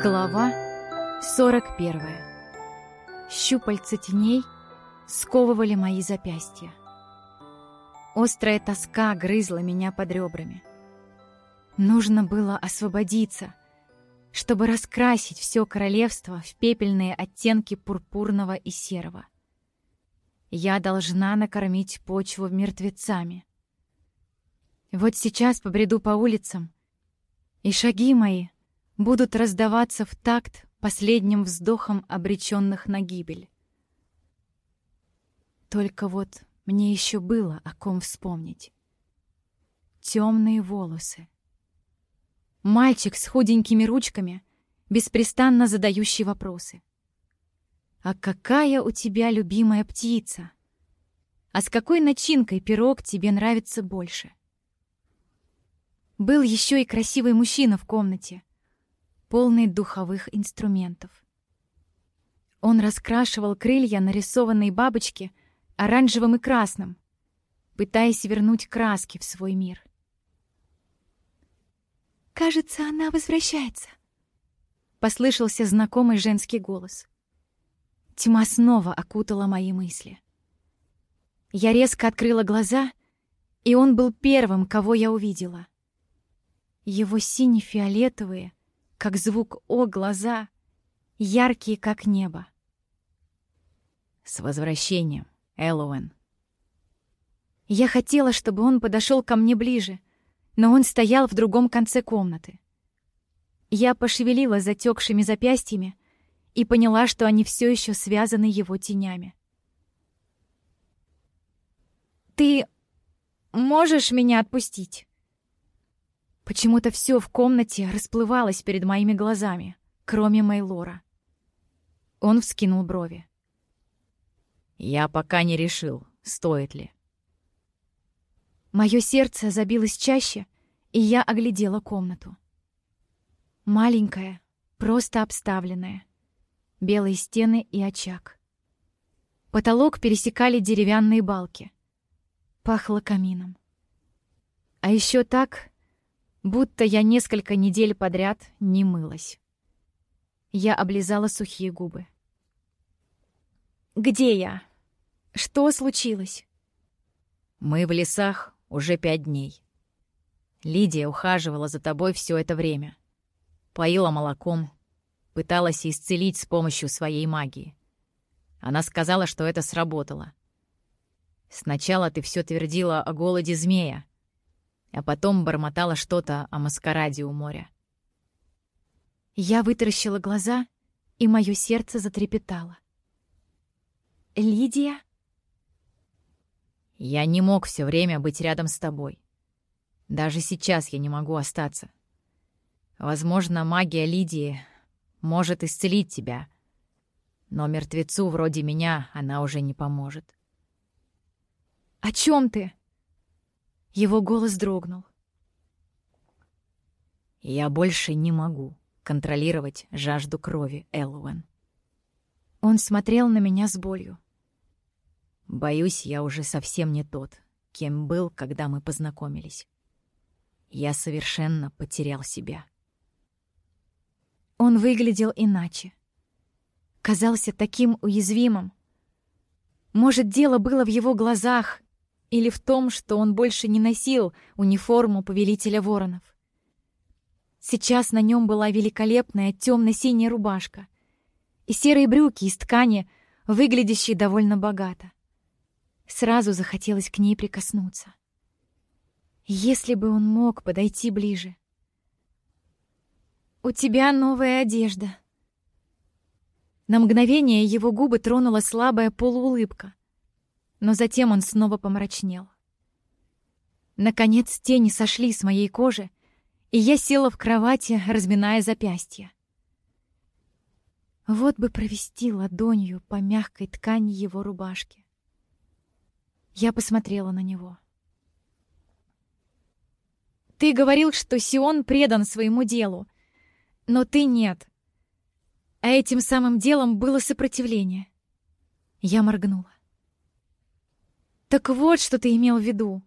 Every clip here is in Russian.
Глава 41. Щупальца теней сковывали мои запястья. Острая тоска грызла меня под ребрами. Нужно было освободиться, чтобы раскрасить все королевство в пепельные оттенки пурпурного и серого. Я должна накормить почву мертвецами. Вот сейчас побреду по улицам, и шаги мои — будут раздаваться в такт последним вздохом обреченных на гибель. Только вот мне еще было о ком вспомнить. Темные волосы. Мальчик с худенькими ручками, беспрестанно задающий вопросы. «А какая у тебя любимая птица? А с какой начинкой пирог тебе нравится больше?» Был еще и красивый мужчина в комнате, полный духовых инструментов. Он раскрашивал крылья нарисованной бабочки оранжевым и красным, пытаясь вернуть краски в свой мир. «Кажется, она возвращается», — послышался знакомый женский голос. Тьма снова окутала мои мысли. Я резко открыла глаза, и он был первым, кого я увидела. Его сине-фиолетовые, как звук «О» глаза, яркие, как небо. «С возвращением, Эллоуэн!» Я хотела, чтобы он подошел ко мне ближе, но он стоял в другом конце комнаты. Я пошевелила затекшими запястьями и поняла, что они все еще связаны его тенями. «Ты можешь меня отпустить?» Почему-то все в комнате расплывалось перед моими глазами, кроме Мейлора. Он вскинул брови. «Я пока не решил, стоит ли». Мое сердце забилось чаще, и я оглядела комнату. Маленькая, просто обставленная. Белые стены и очаг. Потолок пересекали деревянные балки. Пахло камином. А еще так, будто я несколько недель подряд не мылась. Я облизала сухие губы. «Где я? Что случилось?» «Мы в лесах уже пять дней. Лидия ухаживала за тобой все это время. Поила молоком, пыталась исцелить с помощью своей магии. Она сказала, что это сработало. Сначала ты все твердила о голоде змея, а потом бормотала что-то о маскараде у моря. Я вытаращила глаза, и мое сердце затрепетало. «Лидия?» «Я не мог все время быть рядом с тобой. Даже сейчас я не могу остаться. Возможно, магия Лидии может исцелить тебя, но мертвецу вроде меня она уже не поможет». «О чем ты?» Его голос дрогнул. «Я больше не могу контролировать жажду крови, Эллоуэн». Он смотрел на меня с болью. «Боюсь, я уже совсем не тот, кем был, когда мы познакомились. Я совершенно потерял себя». Он выглядел иначе. Казался таким уязвимым. Может, дело было в его глазах или в том, что он больше не носил униформу повелителя воронов. Сейчас на нем была великолепная темно-синяя рубашка и серые брюки из ткани, выглядящие довольно богато. Сразу захотелось к ней прикоснуться. Если бы он мог подойти ближе. «У тебя новая одежда». На мгновение его губы тронула слабая полуулыбка но затем он снова помрачнел. Наконец тени сошли с моей кожи, и я села в кровати, разминая запястья. Вот бы провести ладонью по мягкой ткани его рубашки. Я посмотрела на него. «Ты говорил, что Сион предан своему делу, но ты нет. А этим самым делом было сопротивление». Я моргнула. Так вот, что ты имел в виду.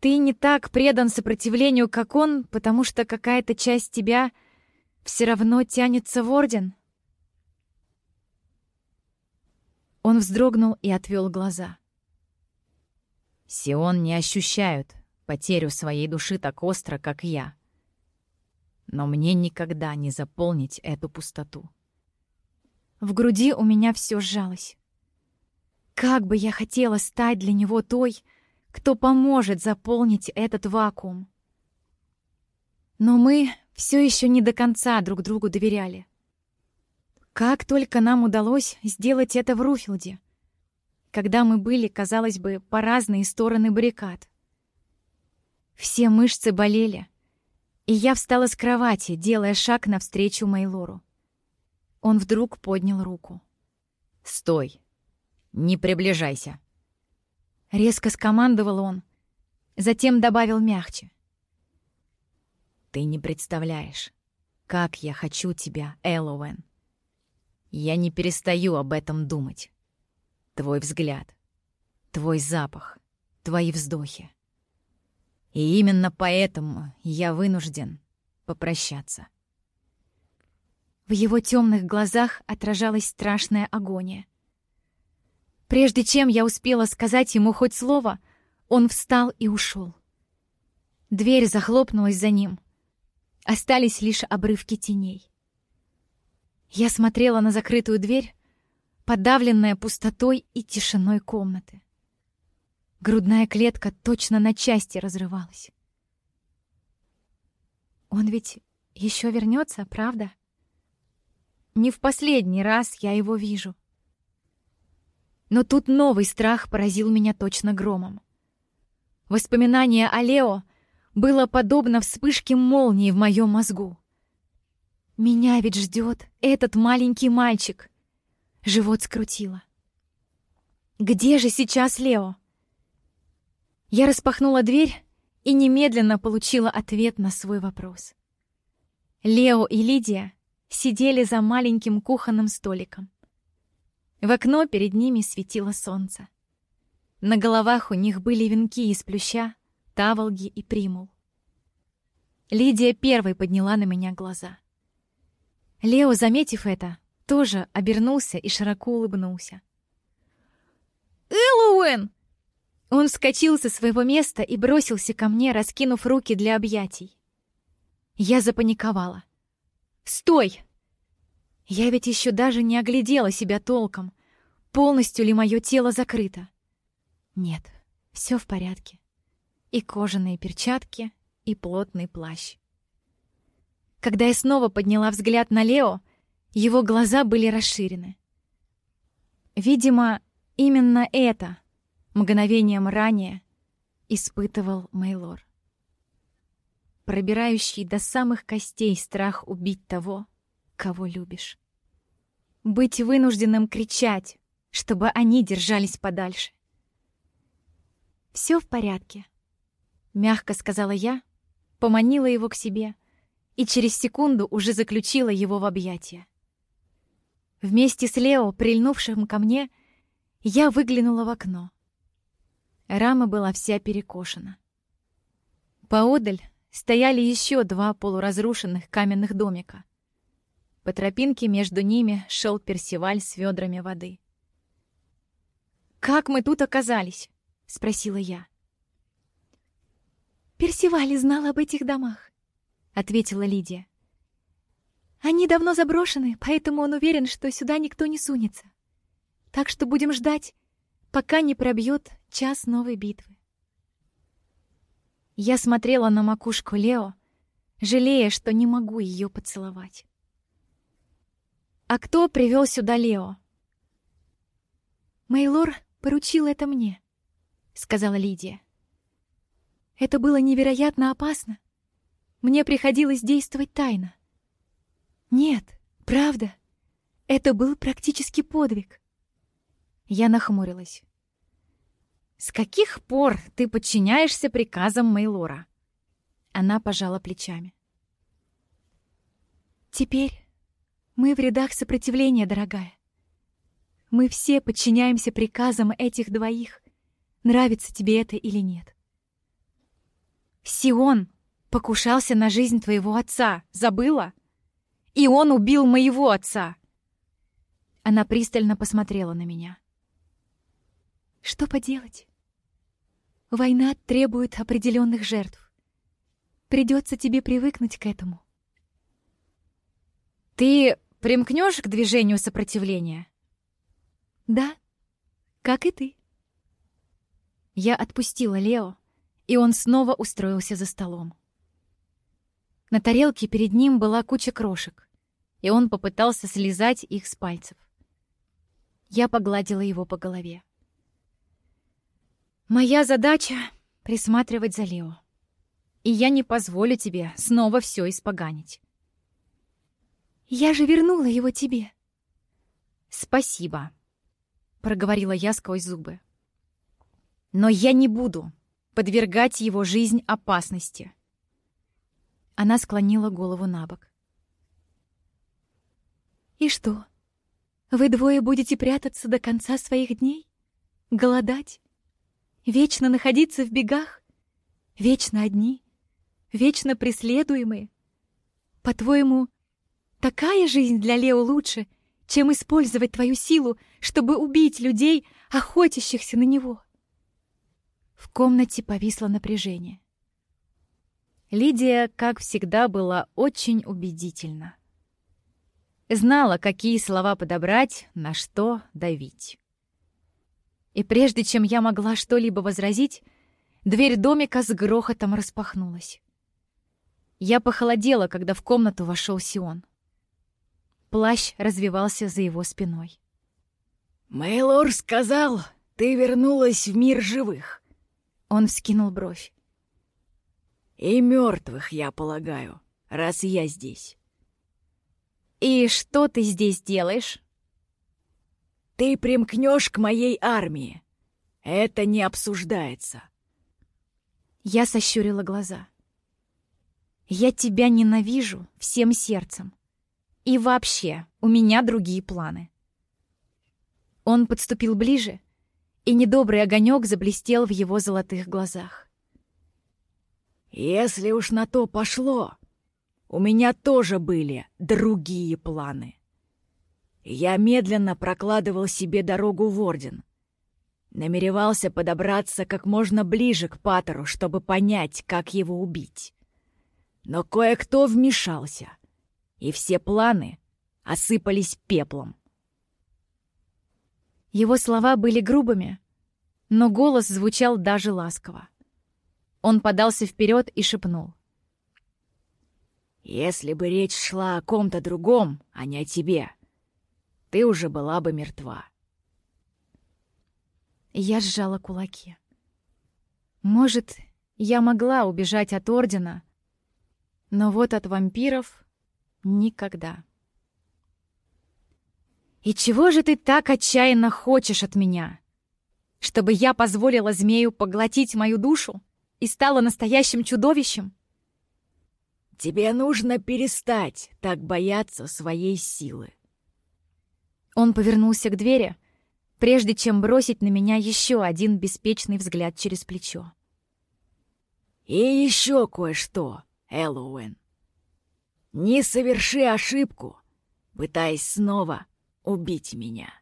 Ты не так предан сопротивлению, как он, потому что какая-то часть тебя все равно тянется в орден? Он вздрогнул и отвел глаза. Сион не ощущают потерю своей души так остро, как я. Но мне никогда не заполнить эту пустоту. В груди у меня все сжалось. Как бы я хотела стать для него той, кто поможет заполнить этот вакуум. Но мы все еще не до конца друг другу доверяли. Как только нам удалось сделать это в Руфилде, когда мы были, казалось бы, по разные стороны баррикад. Все мышцы болели, и я встала с кровати, делая шаг навстречу Мейлору. Он вдруг поднял руку. «Стой! Не приближайся!» Резко скомандовал он, затем добавил мягче. «Ты не представляешь, как я хочу тебя, Эллоуэн. Я не перестаю об этом думать. Твой взгляд, твой запах, твои вздохи. И именно поэтому я вынужден попрощаться». В его темных глазах отражалась страшная агония. Прежде чем я успела сказать ему хоть слово, он встал и ушел. Дверь захлопнулась за ним. Остались лишь обрывки теней. Я смотрела на закрытую дверь, подавленная пустотой и тишиной комнаты. Грудная клетка точно на части разрывалась. Он ведь еще вернется, правда? Не в последний раз я его вижу. Но тут новый страх поразил меня точно громом. Воспоминание о Лео было подобно вспышке молнии в моем мозгу. Меня ведь ждет этот маленький мальчик. Живот скрутило. Где же сейчас Лео? Я распахнула дверь и немедленно получила ответ на свой вопрос. Лео и Лидия сидели за маленьким кухонным столиком. В окно перед ними светило солнце. На головах у них были венки из плюща, таволги и примул. Лидия первой подняла на меня глаза. Лео, заметив это, тоже обернулся и широко улыбнулся. «Эллоуэн!» Он вскочил со своего места и бросился ко мне, раскинув руки для объятий. Я запаниковала. «Стой!» Я ведь еще даже не оглядела себя толком. Полностью ли мое тело закрыто? Нет, все в порядке. И кожаные перчатки, и плотный плащ. Когда я снова подняла взгляд на Лео, его глаза были расширены. Видимо, именно это мгновением ранее испытывал Мейлор. Пробирающий до самых костей страх убить того, кого любишь. Быть вынужденным кричать, чтобы они держались подальше. «Все в порядке», — мягко сказала я, поманила его к себе и через секунду уже заключила его в объятия. Вместе с Лео, прильнувшим ко мне, я выглянула в окно. Рама была вся перекошена. Поодаль стояли еще два полуразрушенных каменных домика. По тропинке между ними шел Персиваль с ведрами воды. «Как мы тут оказались?» — спросила я. «Персиваль знал об этих домах», — ответила Лидия. «Они давно заброшены, поэтому он уверен, что сюда никто не сунется. Так что будем ждать, пока не пробьет час новой битвы». Я смотрела на макушку Лео, жалея, что не могу ее поцеловать. «А кто привел сюда Лео?» «Мейлор поручил это мне», — сказала Лидия. «Это было невероятно опасно. Мне приходилось действовать тайно. Нет, правда, это был практически подвиг». Я нахмурилась. «С каких пор ты подчиняешься приказам Мейлора?» Она пожала плечами. «Теперь мы в рядах сопротивления, дорогая. Мы все подчиняемся приказам этих двоих, нравится тебе это или нет. Сион покушался на жизнь твоего отца, забыла? и он убил моего отца. Она пристально посмотрела на меня. Что поделать? Война требует определенных жертв. Придется тебе привыкнуть к этому. Ты примкнешь к движению сопротивления? Да, как и ты. Я отпустила Лео, и он снова устроился за столом. На тарелке перед ним была куча крошек, и он попытался слезать их с пальцев. Я погладила его по голове. «Моя задача — присматривать за Лео. И я не позволю тебе снова все испоганить». «Я же вернула его тебе». «Спасибо», — проговорила я сквозь зубы. «Но я не буду подвергать его жизнь опасности». Она склонила голову на бок. «И что? Вы двое будете прятаться до конца своих дней? Голодать? Вечно находиться в бегах? Вечно одни? Вечно преследуемые? По-твоему, такая жизнь для Лео лучше, чем использовать твою силу, чтобы убить людей, охотящихся на него?» В комнате повисло напряжение. Лидия, как всегда, была очень убедительна. Знала, какие слова подобрать, на что давить. И прежде чем я могла что-либо возразить, дверь домика с грохотом распахнулась. Я похолодела, когда в комнату вошел Сион. Плащ развивался за его спиной. «Мейлор сказал, ты вернулась в мир живых». Он вскинул бровь. И мертвых, я полагаю, раз я здесь. И что ты здесь делаешь? Ты примкнешь к моей армии. Это не обсуждается. Я сощурила глаза. Я тебя ненавижу всем сердцем. И вообще, у меня другие планы. Он подступил ближе, и недобрый огонек заблестел в его золотых глазах. Если уж на то пошло, у меня тоже были другие планы. Я медленно прокладывал себе дорогу в Орден. Намеревался подобраться как можно ближе к Патеру, чтобы понять, как его убить. Но кое-кто вмешался, и все планы осыпались пеплом. Его слова были грубыми, но голос звучал даже ласково. Он подался вперед и шепнул. «Если бы речь шла о ком-то другом, а не о тебе, ты уже была бы мертва». Я сжала кулаки. Может, я могла убежать от Ордена, но вот от вампиров — никогда. «И чего же ты так отчаянно хочешь от меня? Чтобы я позволила змею поглотить мою душу?» и стала настоящим чудовищем? Тебе нужно перестать так бояться своей силы. Он повернулся к двери, прежде чем бросить на меня еще один беспечный взгляд через плечо. И еще кое-что, Эллоуэн. Не соверши ошибку, пытаясь снова убить меня.